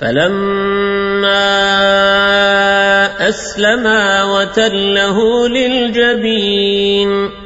فلما أسلما وتله للجبين.